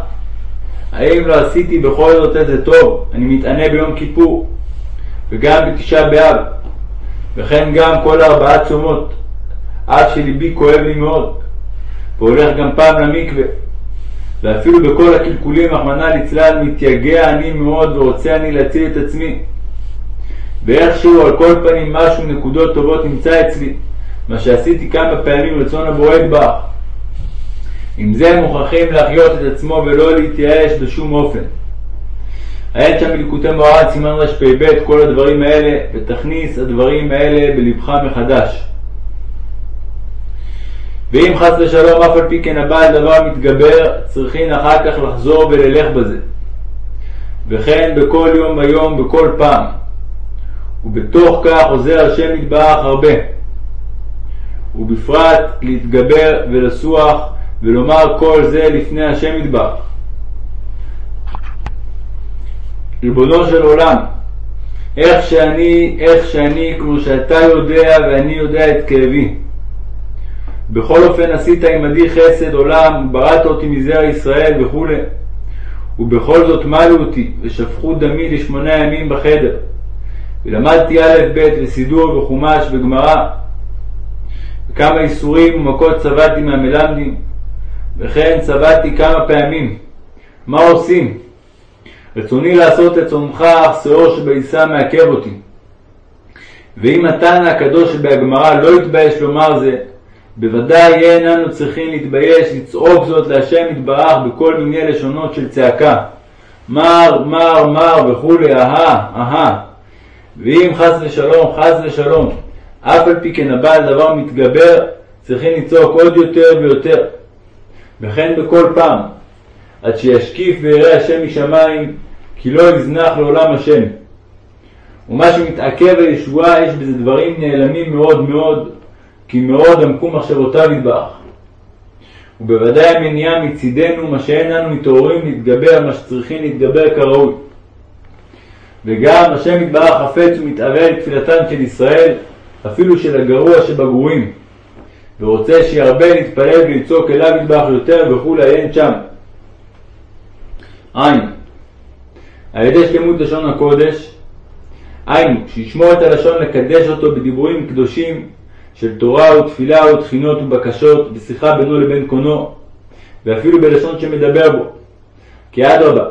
האם לא עשיתי בכל זאת איזה טוב? אני מתענה ביום כיפור, וגם בתשעה באב, וכן גם כל ארבעה צומות, עד שליבי כואב לי מאוד, והולך גם פעם למקווה. ואפילו בכל הקלקולים, רחמנא ליצלן, מתייגע אני מאוד ורוצה אני להציל את עצמי. ואיכשהו על כל פנים משהו נקודות טובות נמצא אצלי, מה שעשיתי כמה פעמים רצון הבורא יתברך. עם זה מוכרחים להחיות את עצמו ולא להתייאש בשום אופן. היה שם בליקוטי מוהר"ן סימן רפ"ב כל הדברים האלה, ותכניס הדברים האלה בלבך מחדש. ואם חס ושלום אף על פי כן הבעל דבר מתגבר, צריכין אחר כך לחזור וללך בזה. וכן בכל יום ויום, בכל פעם. ובתוך כך עוזר השם יתברך הרבה. ובפרט להתגבר ולסוח ולומר כל זה לפני השם יתברך. ריבונו של עולם, איך שאני, איך שאני, כמו שאתה יודע ואני יודע את כאבי. בכל אופן עשית עמדי חסד עולם, בראת אותי מזרע ישראל וכו', ובכל זאת מלו אותי ושפכו דמי לשמונה ימים בחדר. ולמדתי א' ב' וסידור וחומש וגמרא, וכמה איסורים ומכות צבעתי מהמלמדים, וכן צבעתי כמה פעמים. מה עושים? רצוני לעשות את צונך, אך שאור שבעיסה מעכב אותי. ואם התנא הקדוש שבהגמרא לא יתבייש לומר זה, בוודאי אין אנו צריכים להתבייש לצעוק זאת להשם יתברך בכל מיני לשונות של צעקה. מר, מר, מר וכולי, אהה, אהה. ואם חס ושלום, חס ושלום, אף על פי כן הבעל דבר מתגבר, צריכים לצעוק עוד יותר ויותר. וכן בכל פעם, עד שישקיף ויראה השם משמיים, כי לא יזנח לעולם השם. ומה שמתעכב הישועה, יש בזה דברים נעלמים מאוד מאוד, כי מאוד עמקו מחשבותיו ידבח. ובוודאי המניעה מצידנו, מה שאין אנו מתעוררים להתגבר, מה שצריכים להתגבר כראוי. וגם השם יתברך חפץ ומתערל תפילתן של ישראל, אפילו של הגרוע שבגרועים, ורוצה שירבה להתפלל ולצעוק אליו יתברך יותר וכולי אין שם. עין על ידי שלמות לשון הקודש, היינו, שישמור את הלשון לקדש אותו בדיבורים קדושים של תורה ותפילה ותחינות ובקשות בשיחה בינו לבין קונו, ואפילו בלשון שמדבר בו. כי אדרבה,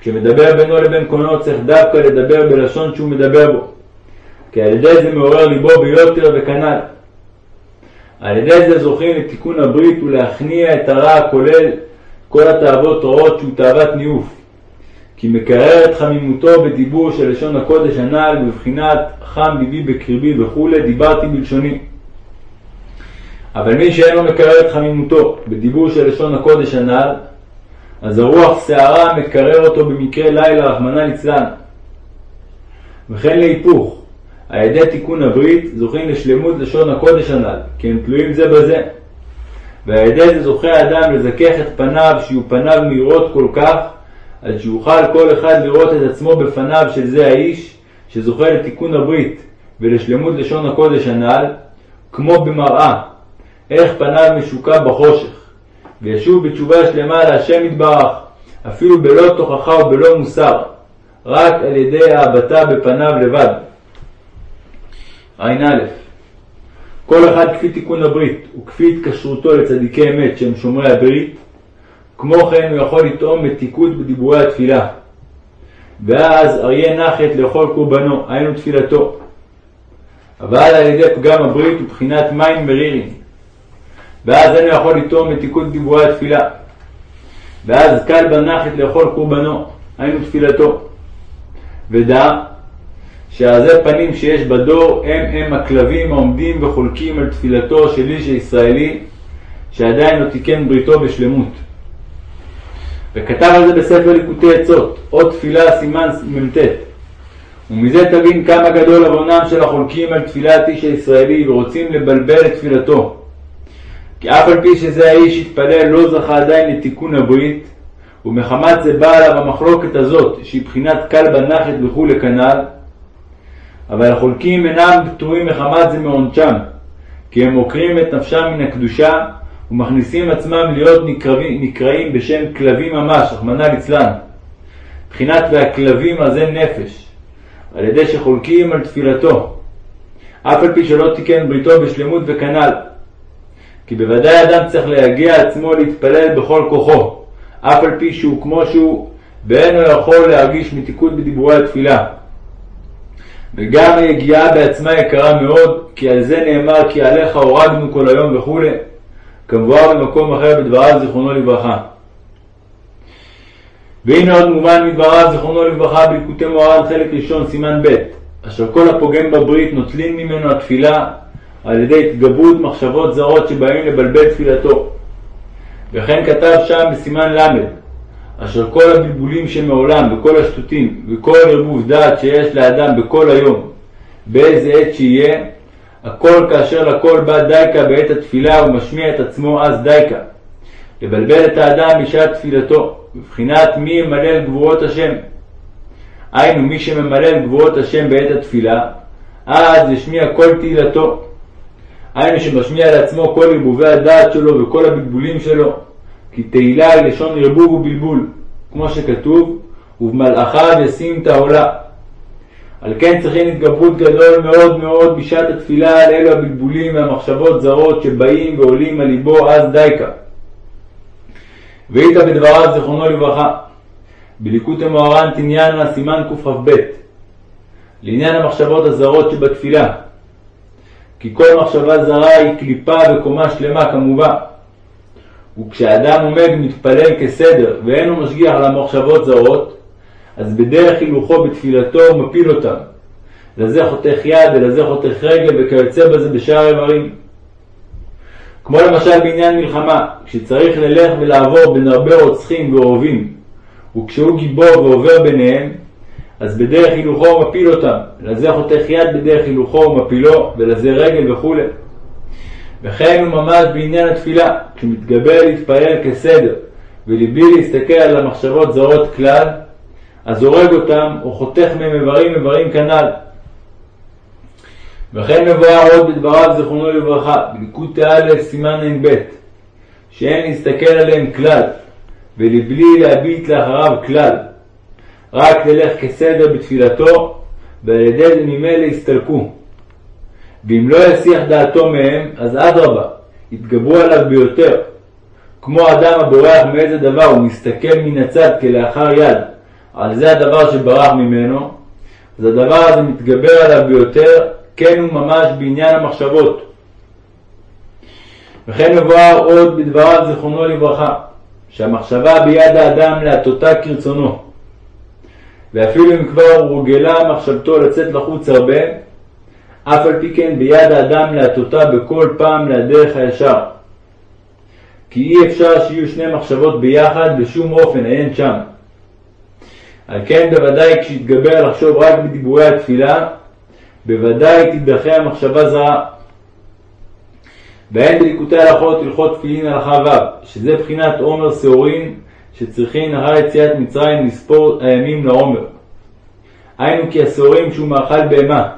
כשמדבר בינו לבין קונו צריך דווקא לדבר בלשון שהוא מדבר בו, כי על ידי זה מעורר ליבו ביותר וכנ"ל. על ידי זה זוכים לתיקון הברית ולהכניע את הרע הכולל כל התאוות רעות שהוא תאוות ניאוף. כי מקרר את חמימותו בדיבור של לשון הקודש הנ"ל בבחינת חם ליבי בקרבי וכולי דיברתי בלשוני. אבל מי שאינו מקרר את חמימותו בדיבור של לשון הקודש הנ"ל אז הרוח שערה מקרר אותו במקרה לילה, רחמנא ליצלן. וכן להיפוך, על ידי תיקון הברית זוכים לשלמות לשון הקודש הנ"ל, כי הם תלויים זה בזה. ועל ידי זה זוכה האדם לזכך את פניו, שיהיו פניו מהירות כל כך, עד שיוכל כל אחד לראות את עצמו בפניו של זה האיש, שזוכה לתיקון הברית ולשלמות לשון הקודש הנ"ל, כמו במראה, איך פניו משוקע בחושך. וישוב בתשובה שלמה להשם יתברך, אפילו בלא תוכחה ובלא מוסר, רק על ידי אהבתה בפניו לבד. ע"א כל אחד כפי תיקון הברית וכפי התקשרותו לצדיקי אמת שהם שומרי הברית, כמו כן הוא יכול לטעום מתיקות בדיבורי התפילה. ואז אריה נחת לאכול קורבנו, היינו תפילתו. אבל על ידי פגם הברית ובחינת מים מרירים, ואז אינו יכול לטעום מתיקות דיבורי התפילה. ואז קל בנחת לאכול קורבנו, היינו תפילתו. ודע שעזי פנים שיש בדור הם הם הכלבים העומדים וחולקים על תפילתו של איש הישראלי שעדיין לא תיקן בריתו בשלמות. וכתב על זה בספר ליקוטי עצות, עוד תפילה סימן מ"ט. ומזה תבין כמה גדול עוונם של החולקים על תפילת איש הישראלי ורוצים לבלבל את תפילתו. כי אף על פי שזה האיש התפלל לא זכה עדיין לתיקון הברית, ומחמת זה באה עליו המחלוקת הזאת, שהיא בחינת קל בנחת וכולי כנ"ל, אבל החולקים אינם פטורים מחמת זה מעונשם, כי הם עוקרים את נפשם מן הקדושה, ומכניסים עצמם להיות נקרבים, נקראים בשם כלבים ממש, רחמנא ליצלן. בחינת והכלבים הזה נפש, על ידי שחולקים על תפילתו, אף על פי שלא תיקן בריתו בשלמות וכנ"ל. כי בוודאי אדם צריך להגיע עצמו להתפלל בכל כוחו, אף על פי שהוא כמו שהוא, ואינו יכול להרגיש מתיקות בדיבורי התפילה. וגם היגיעה בעצמה יקרה מאוד, כי על זה נאמר כי עליך הורגנו כל היום וכו', כמבואר במקום אחר בדבריו זיכרונו לברכה. והנה עוד מובן מדבריו זיכרונו לברכה בליקוטי מוהר"ן חלק ראשון סימן ב' אשר כל הפוגם בברית נוטלין ממנו התפילה על ידי התגברות מחשבות זרות שבאים לבלבל תפילתו. וכן כתב שם בסימן ל' אשר כל הבלבולים שמעולם וכל השטותים וכל ערבוב דעת שיש לאדם בכל היום באיזה עת שיהיה הכל כאשר לכל בא דייקה בעת התפילה ומשמיע את עצמו אז דייקה לבלבל את האדם בשעת תפילתו בבחינת מי ימלל גבורות השם היינו מי שממלל גבורות השם בעת התפילה אז ישמיע כל תהילתו היינו שמשמיע לעצמו כל ערבובי הדעת שלו וכל הבלבולים שלו, כי תהילה היא לשון ערבוב ובלבול, כמו שכתוב, ובמלאכיו ישים את העולה. על כן צריכים התגברות גדול מאוד מאוד בשעת התפילה על אלו הבלבולים והמחשבות זרות שבאים ועולים על ליבו אז דייקה. והיית בדבריו זיכרונו לברכה, בליקוט המוהר"ן תניאנה סימן קכ"ב לעניין המחשבות הזרות שבתפילה, כי כל מחשבה זרה היא קליפה וקומה שלמה כמובן. וכשאדם עומד ומתפלל כסדר ואין הוא משגיח על המחשבות זרות, אז בדרך הילוכו בתפילתו הוא מפיל אותם. לזה חותך יד ולזה חותך רגל וכיוצא בזה בשאר האיברים. כמו למשל בעניין מלחמה, כשצריך ללך ולעבור בין הרבה רוצחים ואוהבים, וכשהוא גיבור ועובר ביניהם, אז בדרך הילוכו הוא מפיל אותם, לזה חותך יד בדרך הילוכו הוא מפילו, ולזה רגל וכו'. וכן הוא ממש בעניין התפילה, כשמתגבר להתפלל כסדר, ולבלי להסתכל על המחשבות זרות כלל, אז הורג אותם, או חותך מהם איברים איברים כנ"ל. וכן מבואר עוד בדבריו זיכרונו לברכה, בליקוד א' סימן ע"ב, שאין להסתכל עליהם כלל, ולבלי להביט לאחריו כלל, רק תלך כסדר בתפילתו, ועל ידי זה ממילא יסתלקו. ואם לא יסיח דעתו מהם, אז אדרבה, יתגברו עליו ביותר. כמו אדם הבורח מאיזה דבר ומסתכל מן הצד כלאחר יד, על זה הדבר שברח ממנו, אז הדבר הזה מתגבר עליו ביותר, כן הוא ממש בעניין המחשבות. וכן מבואר עוד בדבריו זיכרונו לברכה, שהמחשבה ביד האדם להטוטה כרצונו. ואפילו אם כבר הורגלה מחשבתו לצאת לחוץ הרבה, אף על פי כן ביד האדם להטוטה בכל פעם להדרך הישר. כי אי אפשר שיהיו שני מחשבות ביחד בשום אופן, אין שם. על כן בוודאי כשיתגבר לחשוב רק בדיבורי התפילה, בוודאי תידחה המחשבה זרה. ואין בליקוטי הלכות הלכות תפילין הלכה ו', שזה בחינת עומר שעורין שצריכין אחר יציאת מצרים לספור הימים לעומר. היינו כי השעורים שהוא מאכל בהמה,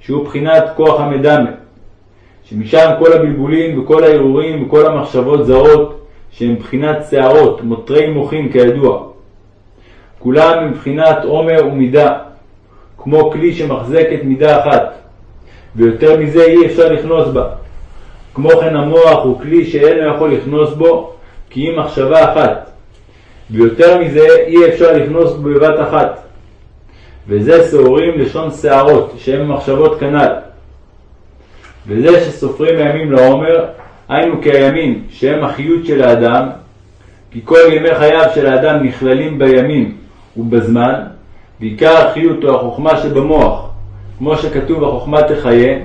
שהוא בחינת כוח המדמה, שמשם כל הבלבולים וכל הערעורים וכל המחשבות זרות, שהם בחינת שערות, מותרי מוחין כידוע. כולם הם בחינת עומר ומידה, כמו כלי שמחזקת מידה אחת, ויותר מזה אי אפשר לכנוס בה. כמו כן המוח הוא כלי שאינו יכול לכנוס בו, כי היא מחשבה אחת, ויותר מזה אי אפשר לכנוס בבת אחת. וזה שעורים לשון שערות, שהם מחשבות כנ"ל. וזה שסופרים הימים לעומר, היינו כימים, שהם החיות של האדם, כי כל ימי חייו של האדם נכללים בימים ובזמן, ועיקר החיות הוא החוכמה שבמוח, כמו שכתוב החוכמה תחיה,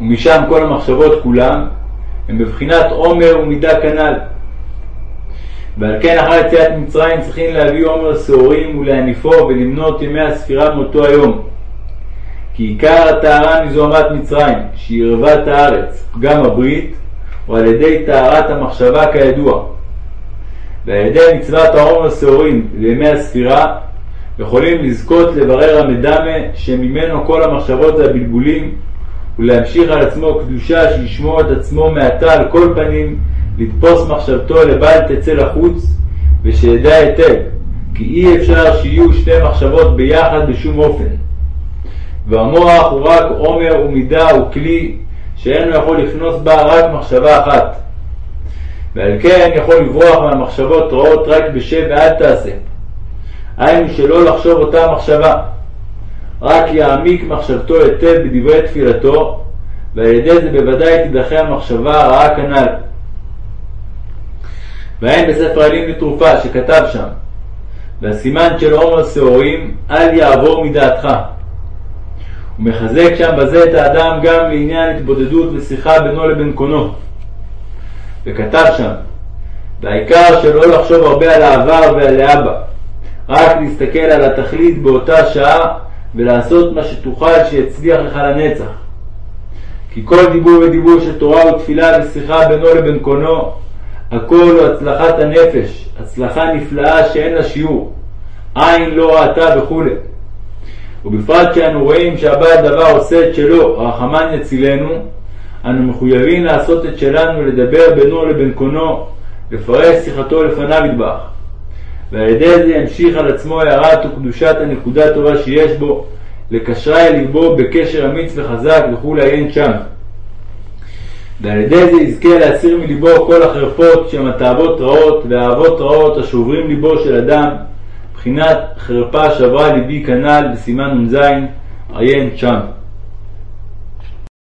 ומשם כל המחשבות כולם, הם בבחינת עומר ומידה כנ"ל. ועל כן אחר יציאת מצרים צריכים להביא עומר שעורים ולהניפו ולמנות ימי הספירה מאותו היום. כי עיקר הטהרה מזוהמת מצרים, שהיא ערוות הארץ, פגם הברית, הוא על ידי טהרת המחשבה כידוע. ועל ידי מצוות העומר שעורים לימי הספירה, יכולים לזכות לברר המדמה שממנו כל המחשבות והבלבולים, ולהמשיך על עצמו קדושה שישמור את עצמו מעתה על כל פנים לתפוס מחשבתו לבל תצא לחוץ, ושידע היטב, כי אי אפשר שיהיו שתי מחשבות ביחד בשום אופן. והמוח הוא רק עומר ומידה וכלי שאינו יכול לכנוס בה רק מחשבה אחת. ועל כן יכול לברוח מהמחשבות רעות רק בשב ואל תעשה. היינו שלא לחשוב אותה מחשבה, רק יעמיק מחשבתו היטב בדברי תפילתו, ועל ידי זה בוודאי תידחה המחשבה הרעה כנ"ל. והן בספר עלים לתרופה שכתב שם, והסימן של עומר שעורים, אל יעבור מדעתך. הוא מחזק שם בזה את האדם גם לעניין התבודדות ושיחה בינו לבין קונו. וכתב שם, והעיקר שלא לחשוב הרבה על העבר ועל האבא, רק להסתכל על התכלית באותה שעה ולעשות מה שתוכל שיצליח לך לנצח. כי כל דיבור ודיבור של תורה ותפילה ושיחה בינו לבין קונו, הכל הוא הצלחת הנפש, הצלחה נפלאה שאין לה שיעור, עין לא ראתה וכו'. ובפרט שאנו רואים שהבעל דבר עושה את שלו, רחמן יצילנו, אנו מחויבים לעשות את שלנו ולדבר בינו לבין קונו, לפרש שיחתו לפניו ידבח. ועל ידי זה ימשיך על עצמו הערת וקדושת הנקודה הטובה שיש בו, לקשרה אל ליבו בקשר אמיץ וחזק וכולי עיין שם. ועל ידי זה יזכה להסיר מליבו כל החרפות שהן התאוות רעות והאהבות רעות השוברים ליבו של אדם, בחינת חרפה שברה ליבי כנ"ל בסימן נ"ז, עיין שם.